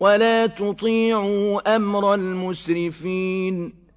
ولا تطيعوا أمر المسرفين